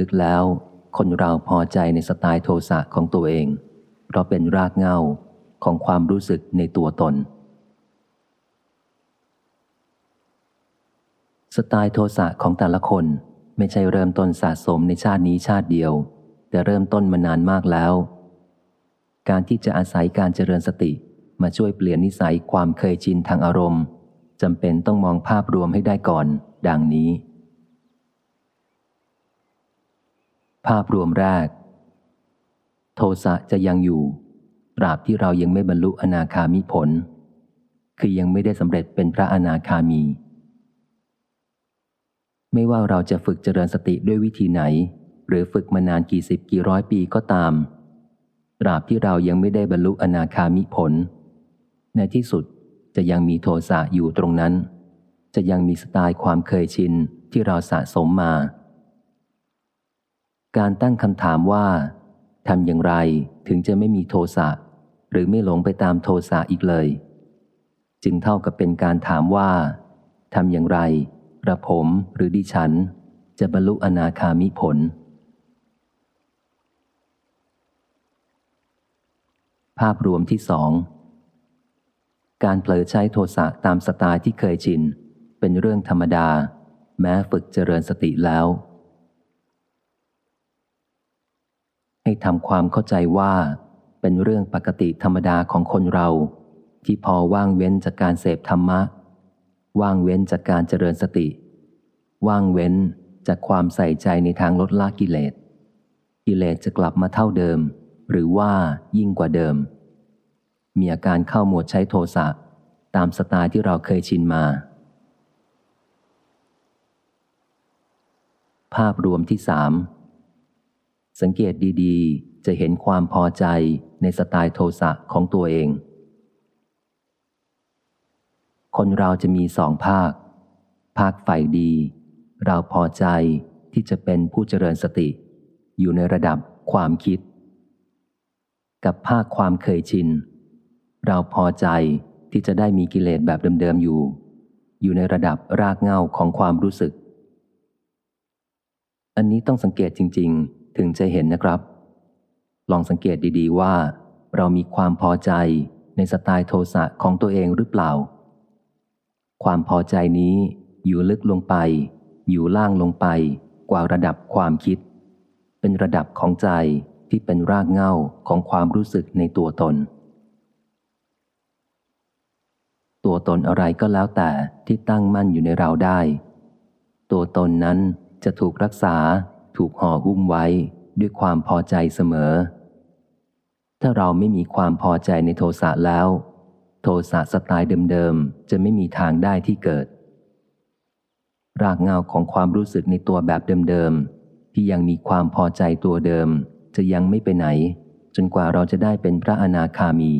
ลึกๆแล้ว คนเราพอใจในสไตล์โทสะของตัวเอง เพราะเป็นรากเหง้าของความรู้สึกในตัวตน สไตล์โทสะของแต่ละคนไม่ใช่เริ่มต้นสะสมในชาตินี้ชาติเดียว แต่เริ่มต้นมานานมากแล้ว การที่จะอาศัยการเจริญสติมาช่วยเปลี่ยนนิสัยความเคยชินทางอารมณ์จำเป็นต้องมองภาพรวมให้ได้ก่อน ดังนี้ ภาพรวมแรก โทสะจะยังอยู่ ตราบที่เรายังไม่บรรลุอนาคามิผล คือยังไม่ได้สำเร็จเป็นพระอนาคามี ไม่ว่าเราจะฝึกเจริญสติด้วยวิธีไหน หรือฝึกมานานกี่สิบกี่ร้อยปีก็ตาม ตราบที่เรายังไม่ได้บรรลุอนาคามิผล ในที่สุดจะยังมีโทสะอยู่ตรงนั้น จะยังมีสไตล์ความเคยชินที่เราสะสมมา การตั้งคำถามว่าทำอย่างไรถึงจะไม่มีโทสะหรือไม่หลงไปตามโทสะอีกเลย จึงเท่ากับเป็นการถามว่าทำอย่างไรกระผมหรือดิฉัน จะบรรลุอนาคามิผล ภาพรวมที่สองการเผลอใช้โทสะตามสไตล์ที่เคยชิน เป็นเรื่องธรรมดา แม้ฝึกเจริญสติแล้ว ให้ทำความเข้าใจว่าเป็นเรื่องปกติธรรมดาของคนเรา ที่พอว่างเว้นจากการเสพธรรมะ ว่างเว้นจากการเจริญสติ ว่างเว้นจากความใส่ใจในทางลดละกิเลส กิเลสจะกลับมาเท่าเดิม หรือว่ายิ่งกว่าเดิม มีอาการเข้าหมวดใช้โทสะตามสไตล์ที่เราเคยชินมา ภาพรวมที่สาม สังเกตดีๆ จะเห็นความพอใจในสไตล์โทสะของตัวเอง คนเราจะมีสองภาค ภาคฝ่ายดี เราพอใจที่จะเป็นผู้เจริญสติ อยู่ในระดับความคิด กับภาคความเคยชิน เราพอใจที่จะได้มีกิเลสแบบเดิมๆอยู่ อยู่ในระดับรากเหง้าของความรู้สึก อันนี้ต้องสังเกตจริง ๆ ถึงจะเห็นนะครับ ลองสังเกตดีๆว่า เรามีความพอใจในสไตล์โทสะของตัวเองหรือเปล่า ความพอใจนี้อยู่ลึกลงไป อยู่ล่างลงไป กว่าระดับความคิด เป็นระดับของใจที่เป็นรากเหง้าของความรู้สึกในตัวตน ตัวตนอะไรก็แล้วแต่ที่ตั้งมั่นอยู่ในเราได้ ตัวตนนั้นจะถูกรักษา ถูกห่อหุ้มไว้ด้วยความพอใจเสมอ ถ้าเราไม่มีความพอใจในโทสะแล้ว โทสะสไตล์เดิมๆ จะไม่มีทางได้ที่เกิด รากเงาของความรู้สึกในตัวแบบเดิมๆ ที่ยังมีความพอใจตัวเดิม จะยังไม่ไปไหน จนกว่าเราจะได้เป็นพระอนาคามี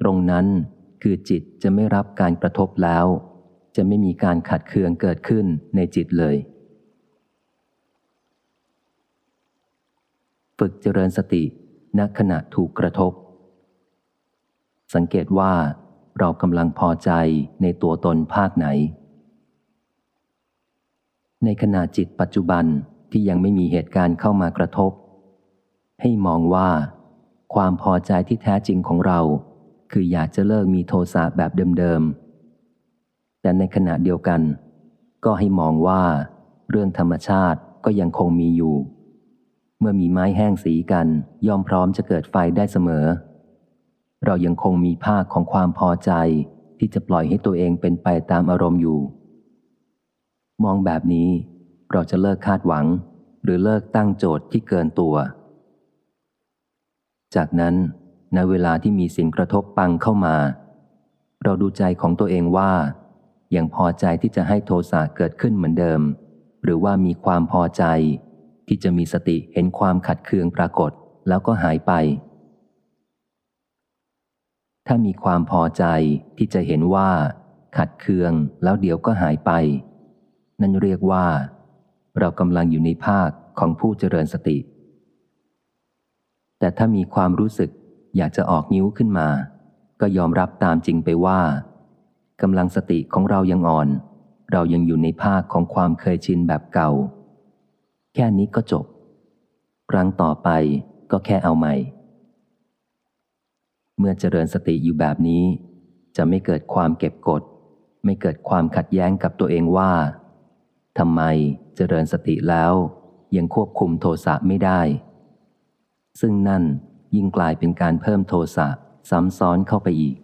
ตรงนั้นคือจิตจะไม่รับการกระทบแล้ว จะไม่มีการขัดเคืองเกิดขึ้นในจิตเลย ฝึกเจริญสติณขณะถูกกระทบ สังเกตว่าเรากำลังพอใจในตัวตนภาคไหน ในขณะจิตปัจจุบันที่ยังไม่มีเหตุการณ์เข้ามากระทบ ให้มองว่า ความพอใจที่แท้จริงของเรา คืออยากจะเลิกมีโทสะแบบเดิมๆ แต่ในขณะเดียวกัน ก็ให้มองว่า เรื่องธรรมชาติก็ยังคงมีอยู่ เมื่อมีไม้แห้งสีกันย่อมพร้อมจะเกิดไฟได้เสมอ เรายังคงมีภาคของความพอใจที่จะปล่อยให้ตัวเองเป็นไปตามอารมณ์อยู่ มองแบบนี้ เราจะเลิกคาดหวัง หรือเลิกตั้งโจทย์ที่เกินตัว จากนั้นในเวลาที่มีสิ่งกระทบปังเข้ามา เราดูใจของตัวเองว่า ยังพอใจที่จะให้โทสะเกิดขึ้นเหมือนเดิม หรือว่ามีความพอใจ ที่จะมีสติเห็นความขัดเคืองปรากฏแล้วก็หายไป ถ้ามีความพอใจที่จะเห็นว่า ขัดเคืองแล้วเดี๋ยวก็หายไป นั่นเรียกว่า เรากำลังอยู่ในภาคของผู้เจริญสติ แต่ถ้ามีความรู้สึกอยากจะออกนิ้วขึ้นมา ก็ยอมรับตามจริงไปว่ากำลังสติของเรายังอ่อน เรายังอยู่ในภาคของความเคยชินแบบเก่า แค่นี้ก็จบ ครั้งต่อไปก็แค่เอาใหม่ เมื่อเจริญสติอยู่แบบนี้ จะไม่เกิดความเก็บกด ไม่เกิดความขัดแย้งกับตัวเองว่าทำไมเจริญสติแล้วยังควบคุมโทสะไม่ได้ ซึ่งนั่นยิ่งกลายเป็นการเพิ่มโทสะซ้ำซ้อนเข้าไปอีก